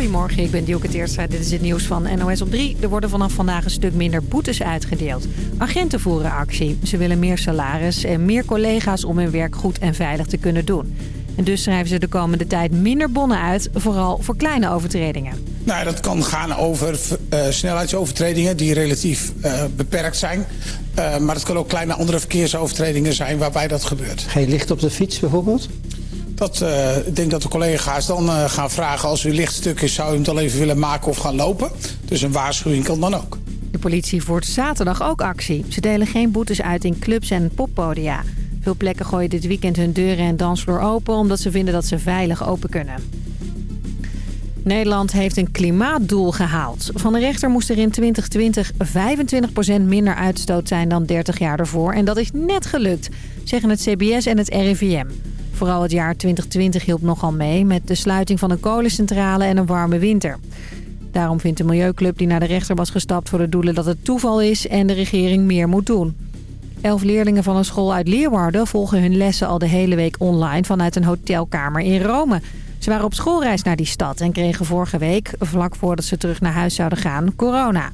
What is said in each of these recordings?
Goedemorgen, ik ben Dielke Teerstra. Dit is het nieuws van NOS op 3. Er worden vanaf vandaag een stuk minder boetes uitgedeeld. Agenten voeren actie. Ze willen meer salaris en meer collega's om hun werk goed en veilig te kunnen doen. En dus schrijven ze de komende tijd minder bonnen uit, vooral voor kleine overtredingen. Nou, dat kan gaan over uh, snelheidsovertredingen die relatief uh, beperkt zijn. Uh, maar het kan ook kleine andere verkeersovertredingen zijn waarbij dat gebeurt. Geen licht op de fiets bijvoorbeeld? Dat, uh, ik denk dat de collega's dan uh, gaan vragen... als u lichtstuk is, zou u hem dan even willen maken of gaan lopen. Dus een waarschuwing kan dan ook. De politie voert zaterdag ook actie. Ze delen geen boetes uit in clubs en poppodia. Veel plekken gooien dit weekend hun deuren en dansvloer open... omdat ze vinden dat ze veilig open kunnen. Nederland heeft een klimaatdoel gehaald. Van de rechter moest er in 2020 25% minder uitstoot zijn dan 30 jaar ervoor. En dat is net gelukt, zeggen het CBS en het RIVM. Vooral het jaar 2020 hielp nogal mee met de sluiting van een kolencentrale en een warme winter. Daarom vindt de Milieuclub die naar de rechter was gestapt voor de doelen dat het toeval is en de regering meer moet doen. Elf leerlingen van een school uit Leeuwarden volgen hun lessen al de hele week online vanuit een hotelkamer in Rome. Ze waren op schoolreis naar die stad en kregen vorige week, vlak voordat ze terug naar huis zouden gaan, corona.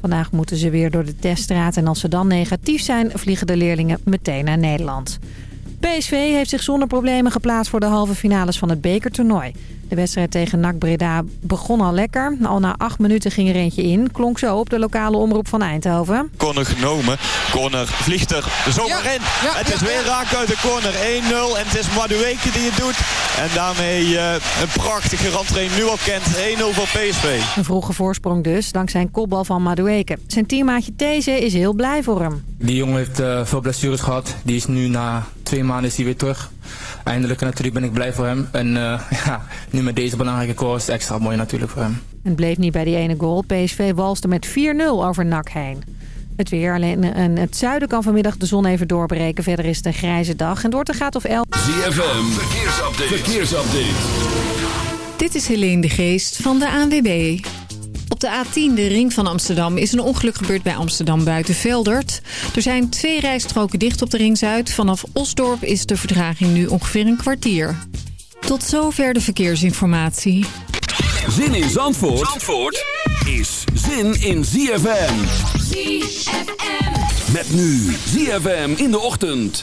Vandaag moeten ze weer door de teststraat en als ze dan negatief zijn, vliegen de leerlingen meteen naar Nederland. PSV heeft zich zonder problemen geplaatst voor de halve finales van het bekertoernooi. De wedstrijd tegen NAC Breda begon al lekker. Al na acht minuten ging er eentje in. Klonk zo op de lokale omroep van Eindhoven. Corner genomen. Corner vliegt er zomaar in. Ja, het is weer raak uit de corner. 1-0 en het is Madueke die het doet. En daarmee uh, een prachtige rentree nu al kent. 1-0 voor PSV. Een vroege voorsprong dus, dankzij een kopbal van Madueke. Zijn teammaatje These is heel blij voor hem. Die jongen heeft uh, veel blessures gehad. Die is nu na twee maanden is hij weer terug eindelijk natuurlijk ben ik blij voor hem. En uh, ja, nu met deze belangrijke goal is het extra mooi natuurlijk voor hem. Het bleef niet bij die ene goal. PSV walste met 4-0 over NAC heen. Het weer, alleen in het zuiden kan vanmiddag de zon even doorbreken. Verder is het een grijze dag en door te gaat of el. ZFM, verkeersupdate. verkeersupdate. Dit is Helene de Geest van de ANWB. Op de A10, de ring van Amsterdam, is een ongeluk gebeurd bij Amsterdam buiten Veldert. Er zijn twee rijstroken dicht op de ring Zuid. Vanaf Osdorp is de vertraging nu ongeveer een kwartier. Tot zover de verkeersinformatie. Zin in Zandvoort, Zandvoort is zin in ZFM. ZFM. Met nu ZFM in de ochtend.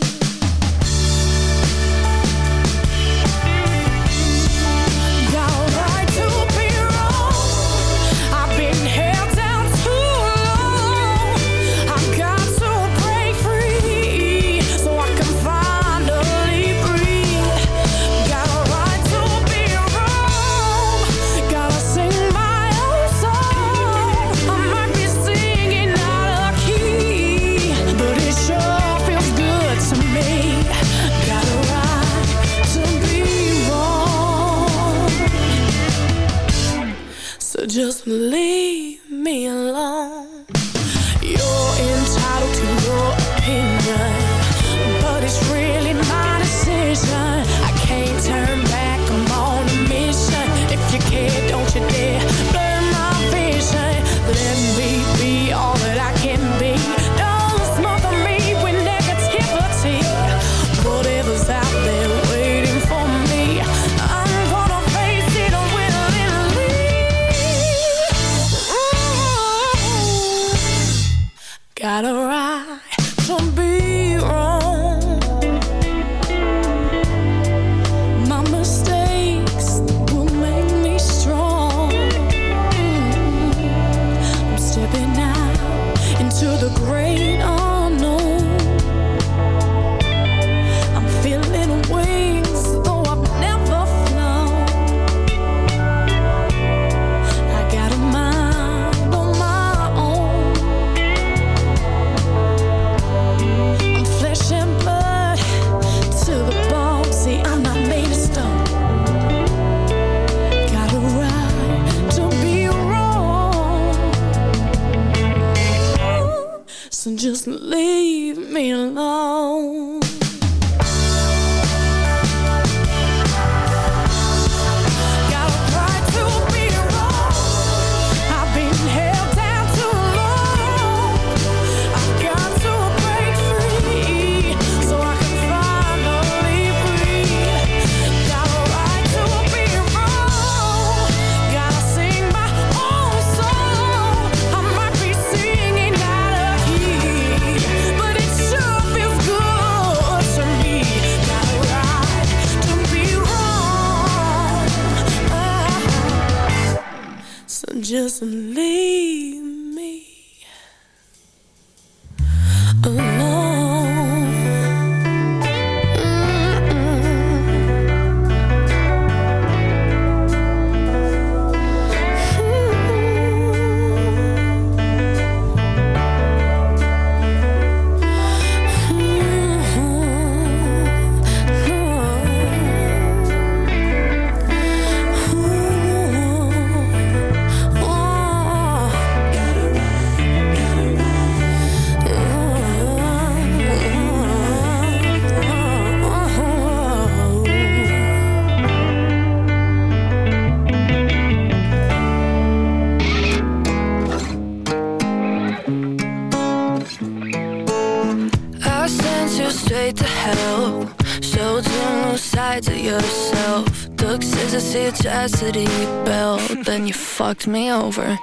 Fucked me over.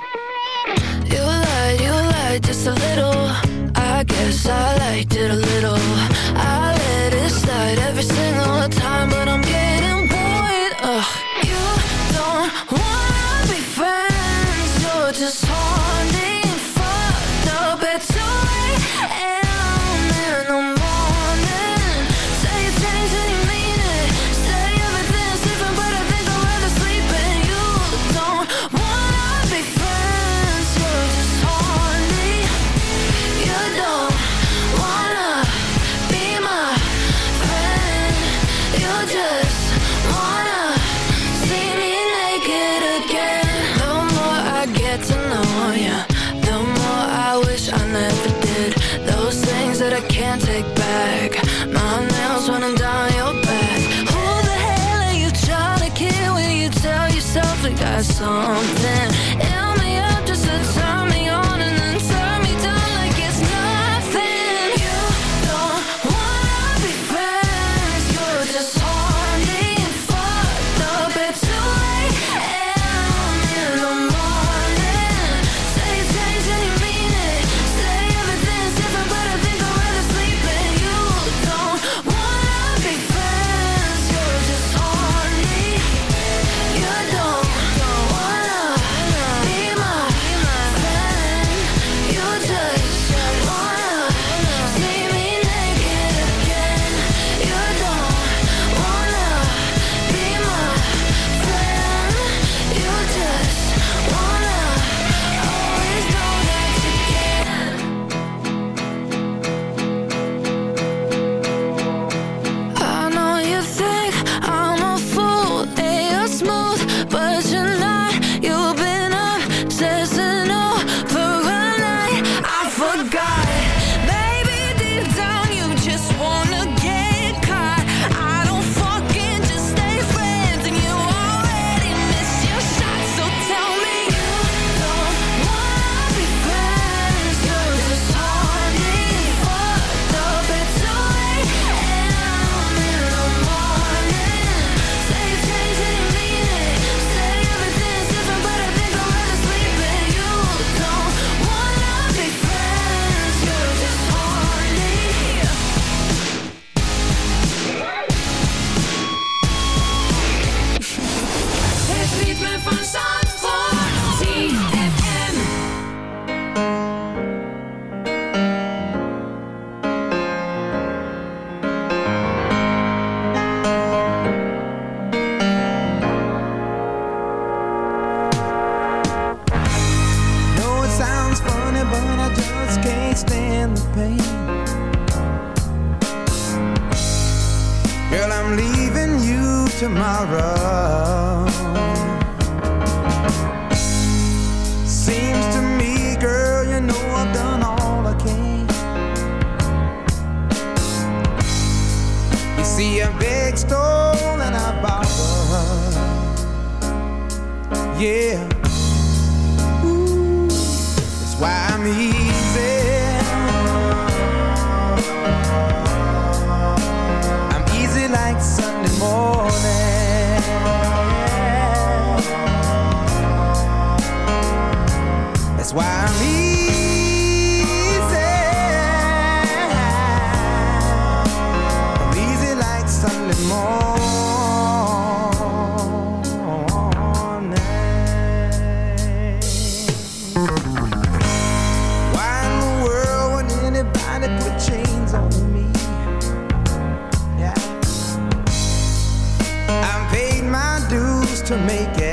You lied, you lied just a little. I guess I liked it a little. I let it slide every single time, but I'm getting bored. Ugh, you don't wanna something That's why I'm easy. I'm easy like Sunday morning. Why in the world would anybody put chains on me? Yeah. I paid my dues to make it.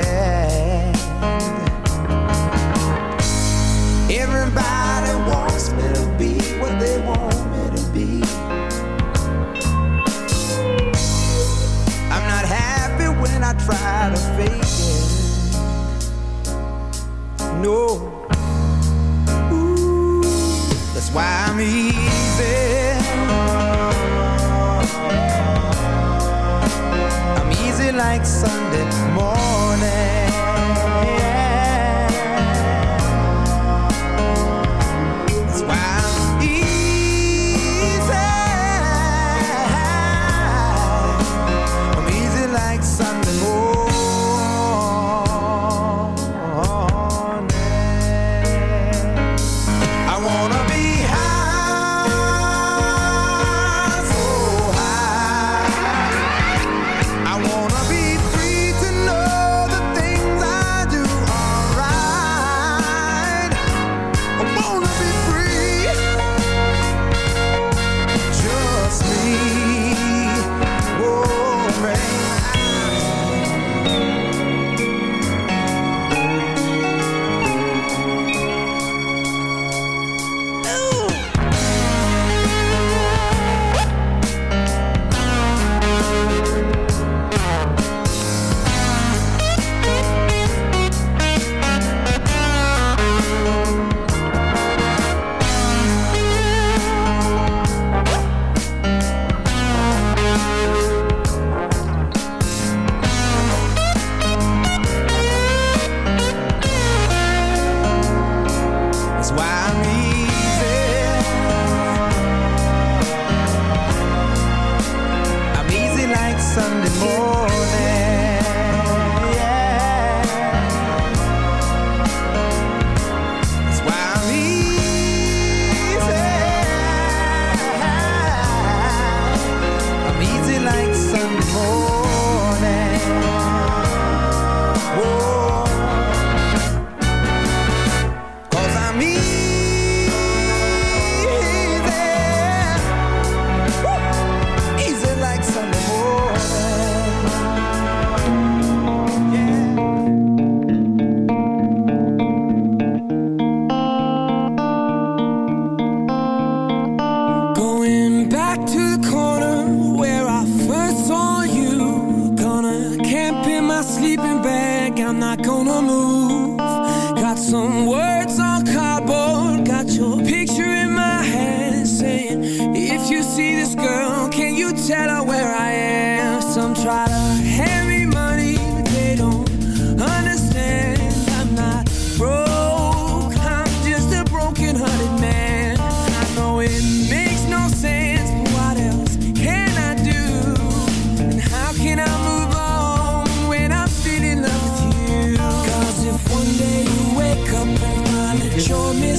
Show me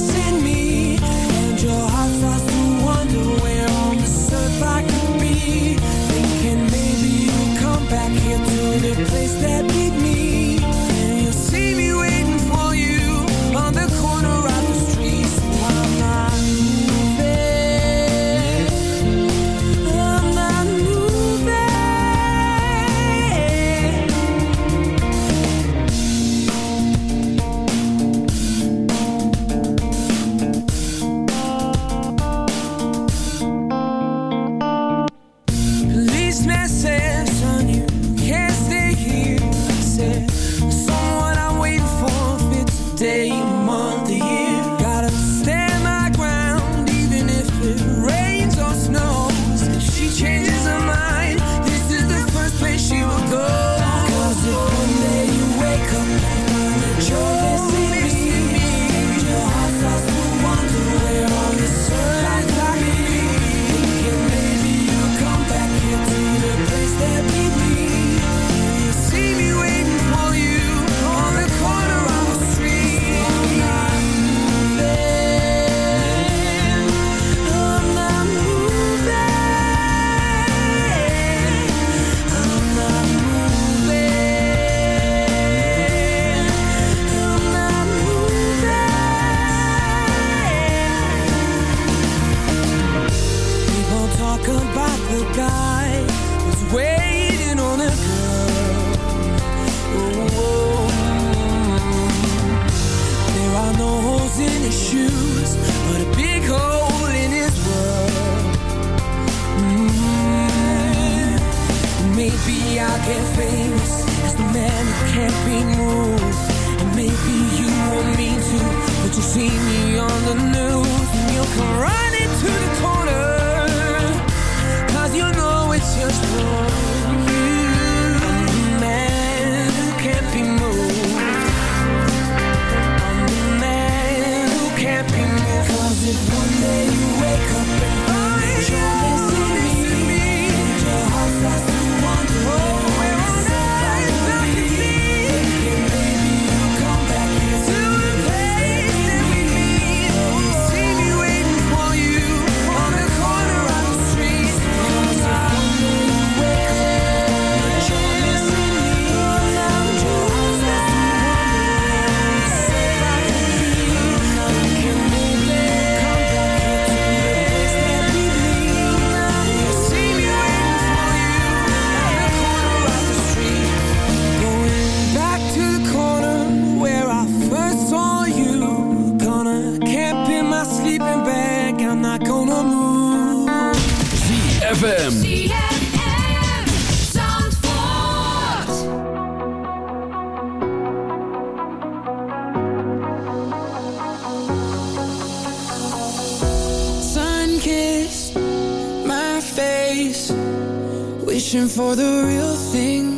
Maybe I'll get famous as the man who can't be moved. And maybe you want me to, but you see me on the news and you'll come running to the corner. Cause you know it's just wrong. I'm the man who can't be moved. I'm the man who can't be moved. If one day for the real thing.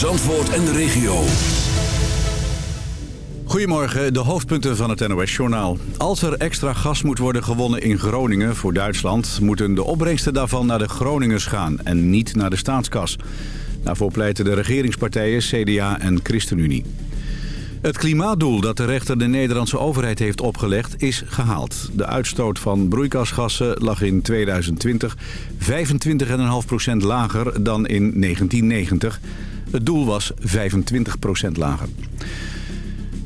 Zandvoort en de regio. Goedemorgen, de hoofdpunten van het NOS-journaal. Als er extra gas moet worden gewonnen in Groningen voor Duitsland... moeten de opbrengsten daarvan naar de Groningers gaan en niet naar de staatskas. Daarvoor pleiten de regeringspartijen CDA en ChristenUnie. Het klimaatdoel dat de rechter de Nederlandse overheid heeft opgelegd is gehaald. De uitstoot van broeikasgassen lag in 2020 25,5% lager dan in 1990... Het doel was 25% lager.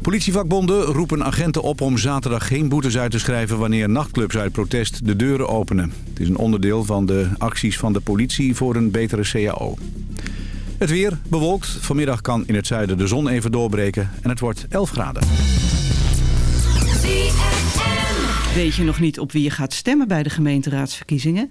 Politievakbonden roepen agenten op om zaterdag geen boetes uit te schrijven... wanneer nachtclubs uit protest de deuren openen. Het is een onderdeel van de acties van de politie voor een betere CAO. Het weer bewolkt. Vanmiddag kan in het zuiden de zon even doorbreken. En het wordt 11 graden. Weet je nog niet op wie je gaat stemmen bij de gemeenteraadsverkiezingen?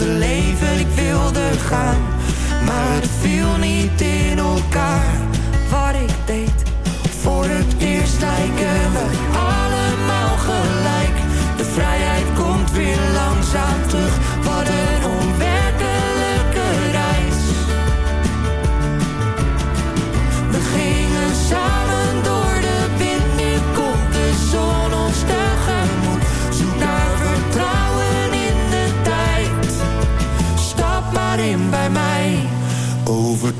wilde leven, ik wilde gaan. Maar het viel niet in elkaar.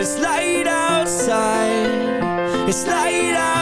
it's light outside. It's light outside.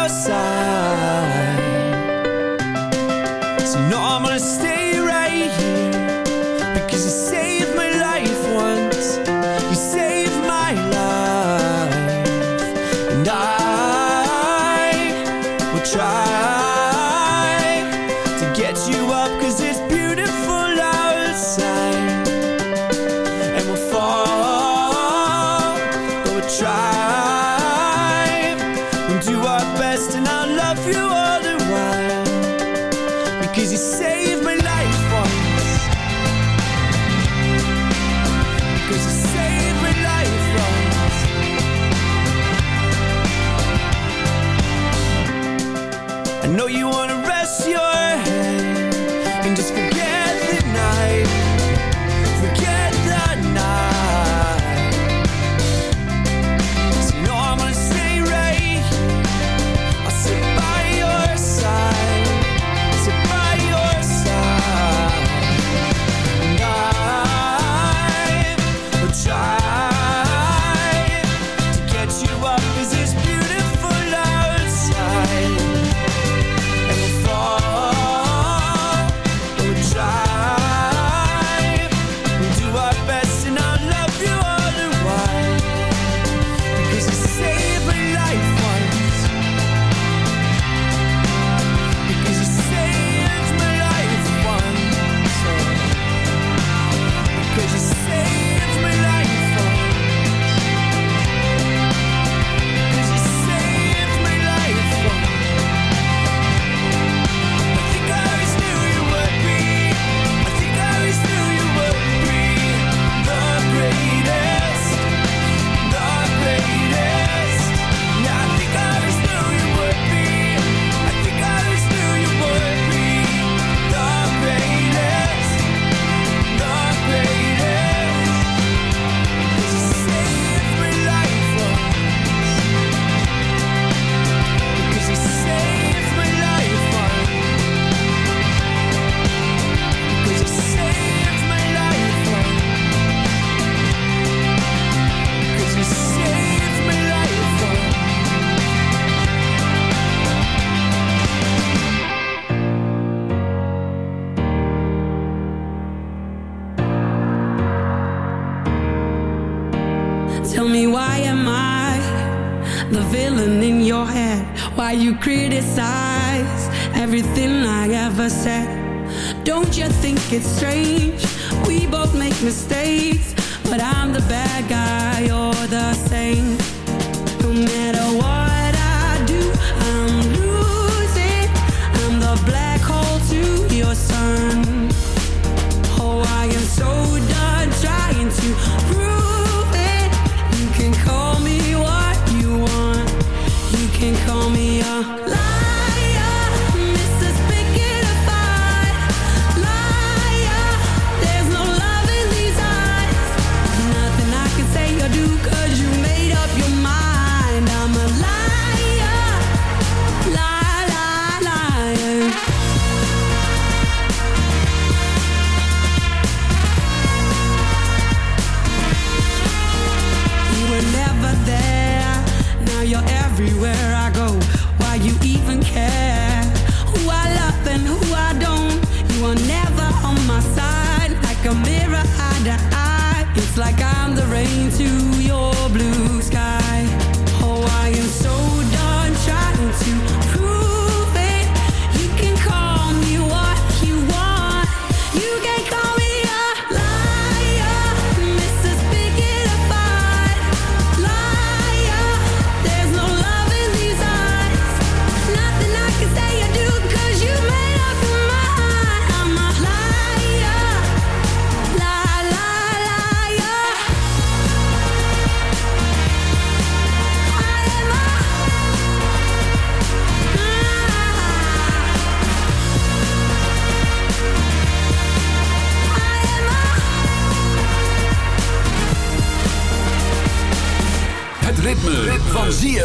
Everywhere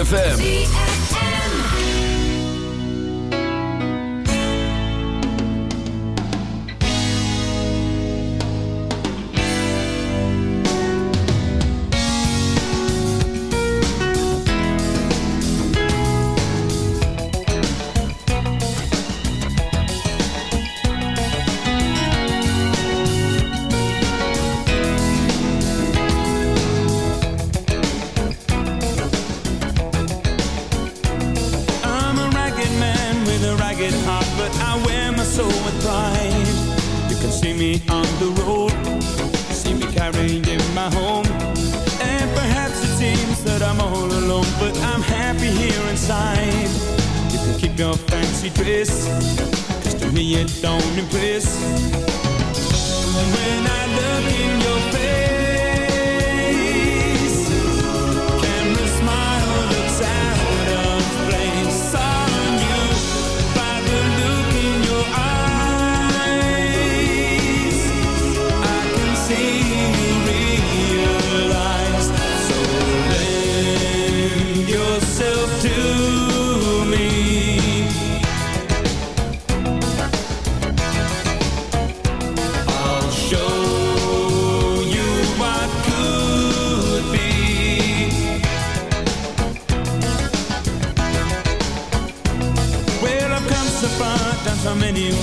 ZFM. me it don't impress. When I look in your face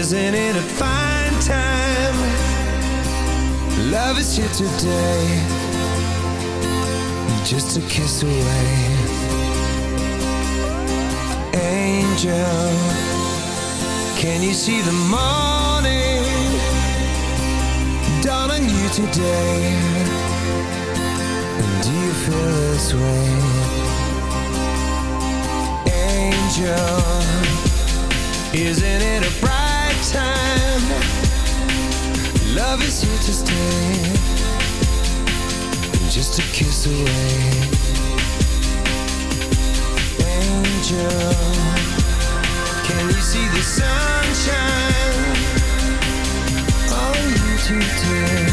Isn't it a fine time? Love is here today, just a kiss away. Angel, can you see the morning dawn on you today? And do you feel this way? Angel, isn't it time. Love is here to stay, just a kiss away. Angel, can you see the sunshine? on you today?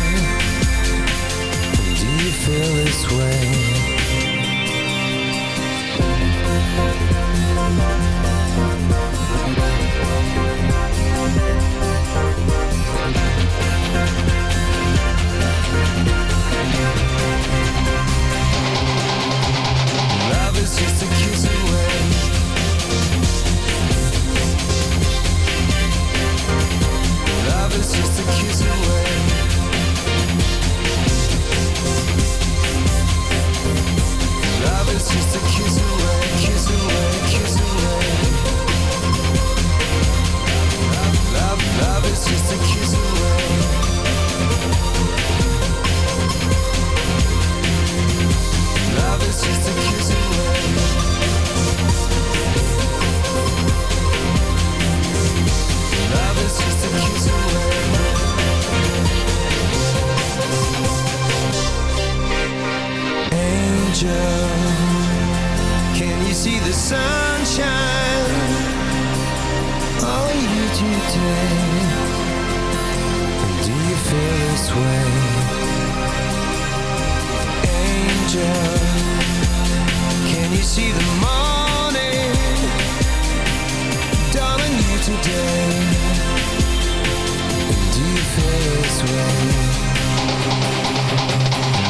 do. You feel this way? Joe. Can you see the sunshine? You today? Do you feel this way? Angel, can you see the morning? You today. Do you feel this way?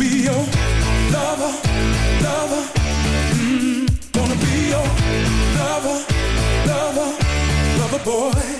be your lover, lover. Mm, Wanna be your lover, lover, lover boy.